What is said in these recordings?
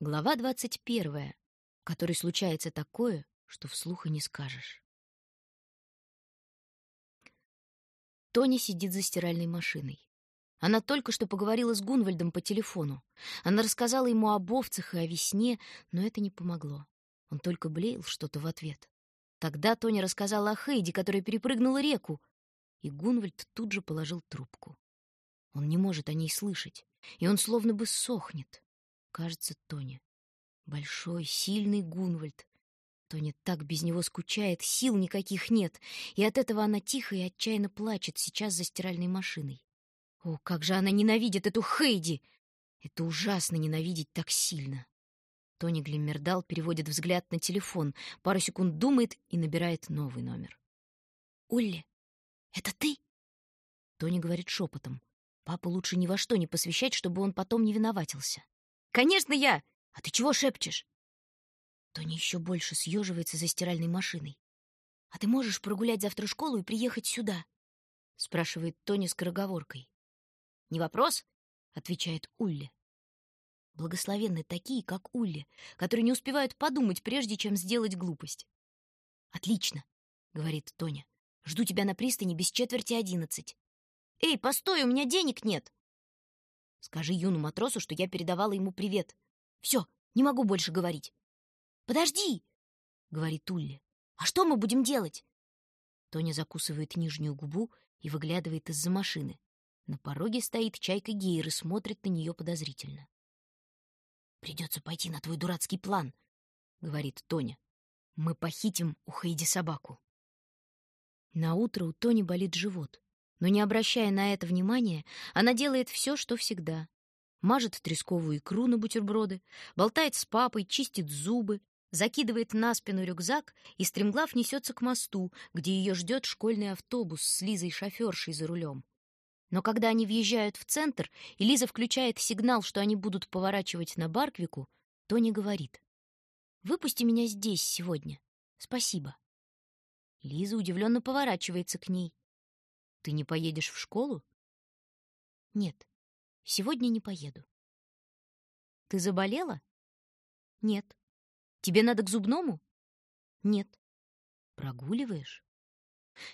Глава двадцать первая, в которой случается такое, что вслух и не скажешь. Тони сидит за стиральной машиной. Она только что поговорила с Гунвальдом по телефону. Она рассказала ему об овцах и о весне, но это не помогло. Он только блеял что-то в ответ. Тогда Тони рассказала о Хейди, которая перепрыгнула реку, и Гунвальд тут же положил трубку. Он не может о ней слышать, и он словно бы сохнет кажется, Тоня. Большой, сильный Гунвальд. Тоня так без него скучает, сил никаких нет, и от этого она тихо и отчаянно плачет сейчас за стиральной машиной. О, как же она ненавидит эту Хейди! Это ужасно ненавидеть так сильно. Тони Глиммердал переводит взгляд на телефон, пару секунд думает и набирает новый номер. «Улли, это ты?» Тони говорит шепотом. Папу лучше ни во что не посвящать, чтобы он потом не виноватился. Конечно, я. А ты чего шепчешь? Тони еще больше съеживается за стиральной машиной. А ты можешь прогулять завтра школу и приехать сюда? спрашивает Тони скороговоркой. Не вопрос, отвечает Улли. Благословенны такие, как Улли, которые не успевают подумать, прежде чем сделать глупость. Отлично, говорит Тоня. Жду тебя на пристани без четверти одиннадцать. Эй, постой, у меня денег нет. Скажи юному матросу, что я передавала ему привет. Все, не могу больше говорить. Подожди, говорит Тулли. А что мы будем делать? Тоня закусывает нижнюю губу и выглядывает из-за машины. На пороге стоит чайка Гейр и смотрит на нее подозрительно. Придется пойти на твой дурацкий план, говорит Тоня. Мы похитим у Хейди собаку. На утро у Тони болит живот. Но не обращая на это внимания, она делает все, что всегда. Мажет тресковую икру на бутерброды, болтает с папой, чистит зубы, закидывает на спину рюкзак и стремглав несется к мосту, где ее ждет школьный автобус с Лизой шофершей за рулем. Но когда они въезжают в центр, и Лиза включает сигнал, что они будут поворачивать на Барквику, Тони говорит: "Выпусти меня здесь сегодня. Спасибо". Лиза удивленно поворачивается к ней. Ты не поедешь в школу? Нет, сегодня не поеду. Ты заболела? Нет. Тебе надо к зубному? Нет. Прогуливаешь?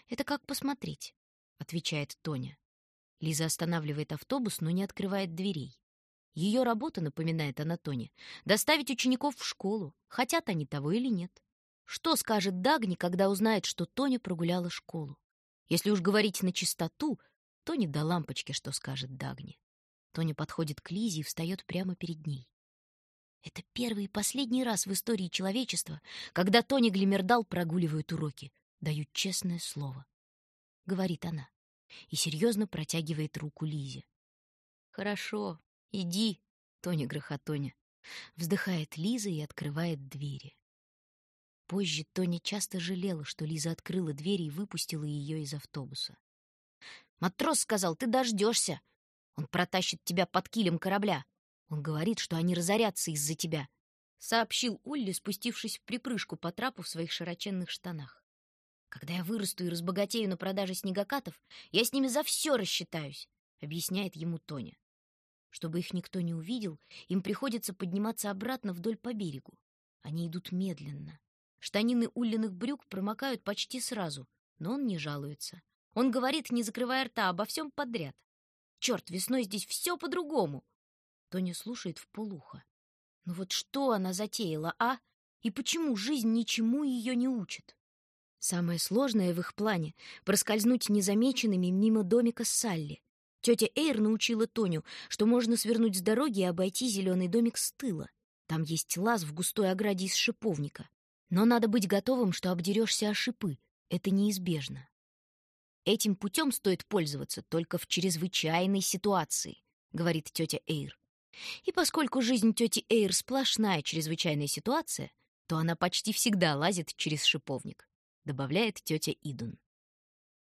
Это как посмотреть, отвечает Тоня. Лиза останавливает автобус, но не открывает дверей. Ее работа, напоминает она Тоне, доставить учеников в школу, хотят они того или нет. Что скажет Дагни, когда узнает, что Тоня прогуляла школу? Если уж говорить на чистоту, то не до лампочки, что скажет Дагни. Тоня подходит к Лизе и встает прямо перед ней. Это первый и последний раз в истории человечества, когда Тони Глимердал прогуливают уроки. Дают честное слово. Говорит она и серьезно протягивает руку Лизе. Хорошо, иди, Тоня грохотоня. Вздыхает Лиза и открывает двери. Позже Тоня часто жалела, что Лиза открыла дверь и выпустила ее из автобуса. «Матрос сказал, ты дождешься. Он протащит тебя под килем корабля. Он говорит, что они разорятся из-за тебя», — сообщил Улли, спустившись в припрыжку по трапу в своих широченных штанах. «Когда я вырасту и разбогатею на продаже снегокатов, я с ними за все рассчитаюсь», — объясняет ему Тоня. Чтобы их никто не увидел, им приходится подниматься обратно вдоль по берегу. Они идут медленно. Штанины Уллиных брюк промокают почти сразу, но он не жалуется. Он говорит, не закрывая рта, обо всем подряд. Черт, весной здесь все по-другому. Тоня слушает в полухо. Ну вот что она затеяла, а? И почему жизнь ничему ее не учит? Самое сложное в их плане — проскользнуть незамеченными мимо домика Салли. Тетя Эйр научила Тоню, что можно свернуть с дороги и обойти зеленый домик с тыла. Там есть лаз в густой ограде из шиповника. Но надо быть готовым, что обдерешься о шипы. Это неизбежно. Этим путем стоит пользоваться только в чрезвычайной ситуации, говорит тетя Эйр. И поскольку жизнь тети Эйр сплошная чрезвычайная ситуация, то она почти всегда лазит через шиповник, добавляет тетя Идун.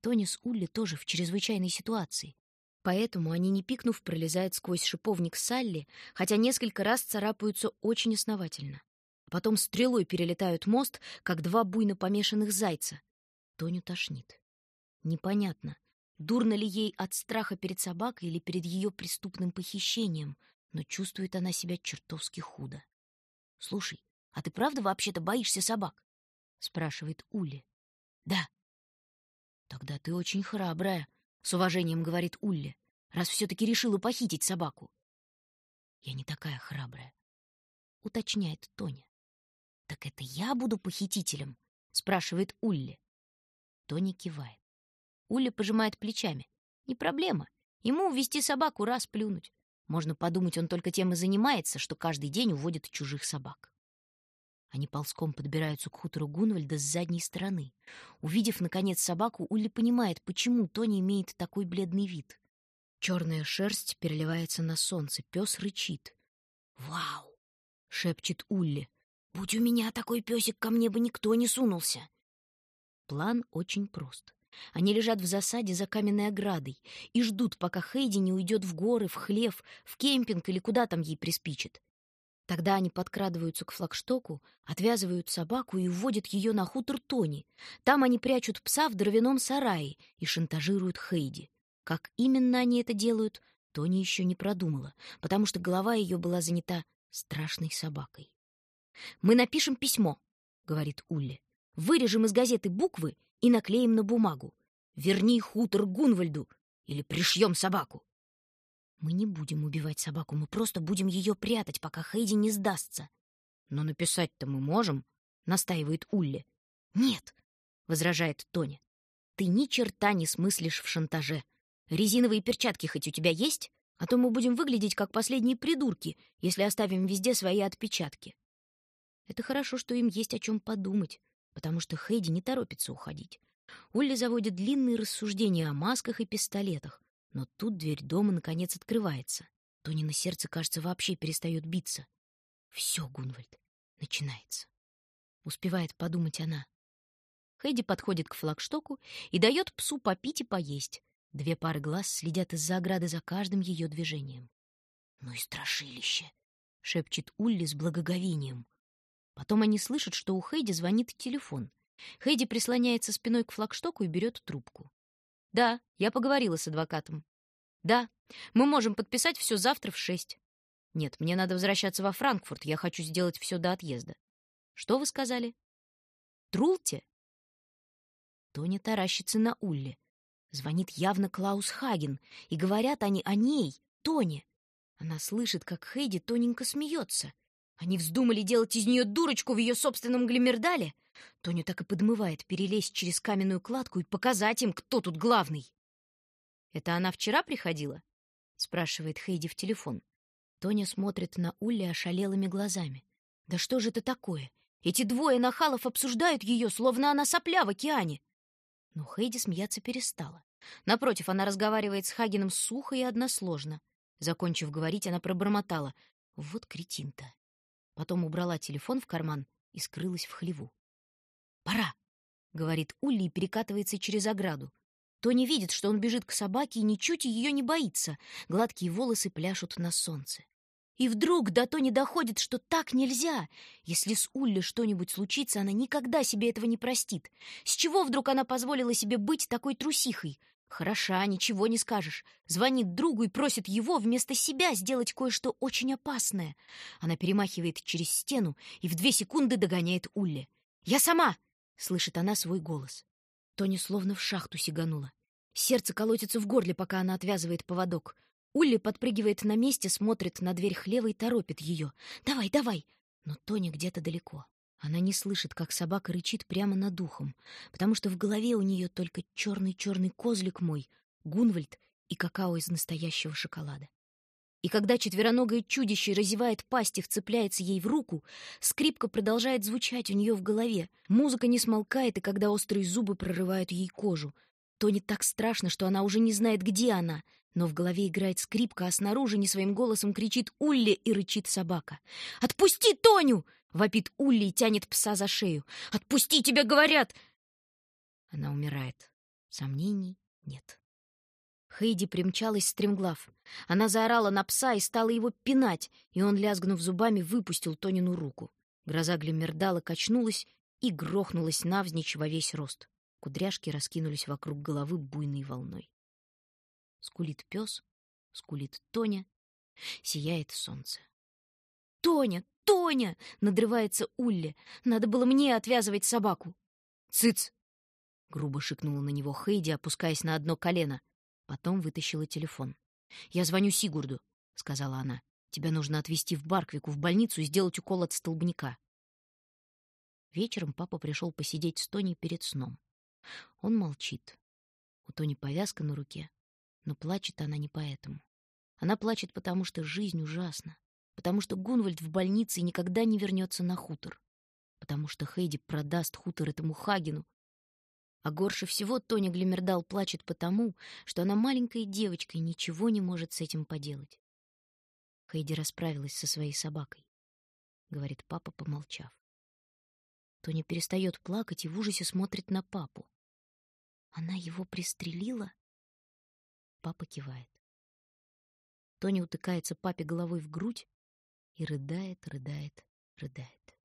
Тони с Улли тоже в чрезвычайной ситуации. Поэтому они, не пикнув, пролезают сквозь шиповник Салли, хотя несколько раз царапаются очень основательно потом стрелой перелетают мост, как два буйно помешанных зайца. Тоню тошнит. Непонятно, дурно ли ей от страха перед собакой или перед ее преступным похищением, но чувствует она себя чертовски худо. «Слушай, а ты правда вообще-то боишься собак?» — спрашивает Улли. «Да». «Тогда ты очень храбрая», — с уважением говорит Улли, «раз все-таки решила похитить собаку». «Я не такая храбрая», — уточняет Тоня. «Так это я буду похитителем?» — спрашивает Улли. Тони кивает. Улли пожимает плечами. «Не проблема. Ему увести собаку раз плюнуть. Можно подумать, он только тем и занимается, что каждый день уводит чужих собак». Они ползком подбираются к хутору Гунвальда с задней стороны. Увидев, наконец, собаку, Улли понимает, почему Тони имеет такой бледный вид. Черная шерсть переливается на солнце, пес рычит. «Вау!» — шепчет Улли. «Будь у меня такой песик, ко мне бы никто не сунулся!» План очень прост. Они лежат в засаде за каменной оградой и ждут, пока Хейди не уйдет в горы, в хлев, в кемпинг или куда там ей приспичит. Тогда они подкрадываются к флагштоку, отвязывают собаку и уводят ее на хутор Тони. Там они прячут пса в дровяном сарае и шантажируют Хейди. Как именно они это делают, Тони еще не продумала, потому что голова ее была занята страшной собакой. «Мы напишем письмо», — говорит Улли. «Вырежем из газеты буквы и наклеим на бумагу. Верни хутор Гунвальду или пришьем собаку». Мы не будем убивать собаку, мы просто будем ее прятать, пока Хейди не сдастся. Но написать-то мы можем, настаивает Улли. Нет, возражает Тоня. Ты ни черта не смыслишь в шантаже. Резиновые перчатки хоть у тебя есть? А то мы будем выглядеть как последние придурки, если оставим везде свои отпечатки. Это хорошо, что им есть о чем подумать, потому что Хейди не торопится уходить. Улли заводит длинные рассуждения о масках и пистолетах, но тут дверь дома наконец открывается. Тони на сердце, кажется, вообще перестает биться. Все, Гунвальд, начинается. Успевает подумать она. Хэдди подходит к флагштоку и дает псу попить и поесть. Две пары глаз следят из-за ограды за каждым ее движением. «Ну и страшилище!» — шепчет Улли с благоговением. Потом они слышат, что у Хэйди звонит телефон. Хэйди прислоняется спиной к флагштоку и берет трубку. Да, я поговорила с адвокатом. Да, мы можем подписать все завтра в шесть. Нет, мне надо возвращаться во Франкфурт, я хочу сделать все до отъезда. Что вы сказали? Трулте? Тоня таращится на Улле. Звонит явно Клаус Хаген, и говорят они о ней, Тоне. Она слышит, как Хейди тоненько смеется. Они вздумали делать из нее дурочку в ее собственном глимердале? Тоню так и подмывает перелезть через каменную кладку и показать им, кто тут главный. «Это она вчера приходила?» — спрашивает Хейди в телефон. Тоня смотрит на Улли ошалелыми глазами. «Да что же это такое? Эти двое нахалов обсуждают ее, словно она сопля в океане!» Но Хейди смеяться перестала. Напротив, она разговаривает с Хагеном сухо и односложно. Закончив говорить, она пробормотала. «Вот кретин-то!» Потом убрала телефон в карман и скрылась в хлеву. «Пора!» — говорит Улли и перекатывается через ограду. Тони видит, что он бежит к собаке и ничуть ее не боится. Гладкие волосы пляшут на солнце. И вдруг до Тони доходит, что так нельзя. Если с Улли что-нибудь случится, она никогда себе этого не простит. С чего вдруг она позволила себе быть такой трусихой? Хороша, ничего не скажешь. Звонит другу и просит его вместо себя сделать кое-что очень опасное. Она перемахивает через стену и в две секунды догоняет Улли. «Я сама!» — слышит она свой голос. Тони словно в шахту сиганула. Сердце колотится в горле, пока она отвязывает поводок. Улли подпрыгивает на месте, смотрит на дверь хлева и торопит ее. «Давай, давай!» Но Тони где-то далеко. Она не слышит, как собака рычит прямо над ухом, потому что в голове у нее только черный-черный козлик мой, Гунвальд и какао из настоящего шоколада. И когда четвероногое чудище разевает пасть и вцепляется ей в руку, скрипка продолжает звучать у нее в голове. Музыка не смолкает, и когда острые зубы прорывают ей кожу. То не так страшно, что она уже не знает, где она. Но в голове играет скрипка, а снаружи не своим голосом кричит Улли и рычит собака. «Отпусти Тоню!» Вопит Улли и тянет пса за шею. «Отпусти, тебя говорят!» Она умирает. Сомнений нет. Хейди примчалась стремглав. Она заорала на пса и стала его пинать, и он, лязгнув зубами, выпустил Тонину руку. Гроза Глимердала качнулась и грохнулась навзничь во весь рост. Кудряшки раскинулись вокруг головы буйной волной. Скулит пес, скулит Тоня, сияет солнце. Тоня, Тоня!» — надрывается Улли. «Надо было мне отвязывать собаку». «Цыц!» — грубо шикнула на него Хейди, опускаясь на одно колено. Потом вытащила телефон. «Я звоню Сигурду», — сказала она. «Тебя нужно отвезти в Барквику в больницу и сделать укол от столбняка». Вечером папа пришел посидеть с Тони перед сном. Он молчит. У Тони повязка на руке, но плачет она не поэтому. Она плачет, потому что жизнь ужасна, потому что Гунвальд в больнице и никогда не вернется на хутор, потому что Хейди продаст хутор этому Хагену. А горше всего Тоня Глимердал плачет потому, что она маленькая девочка и ничего не может с этим поделать. Хейди расправилась со своей собакой, говорит папа, помолчав. Тоня перестает плакать и в ужасе смотрит на папу. Она его пристрелила? Папа кивает. Тоня утыкается папе головой в грудь и рыдает, рыдает, рыдает.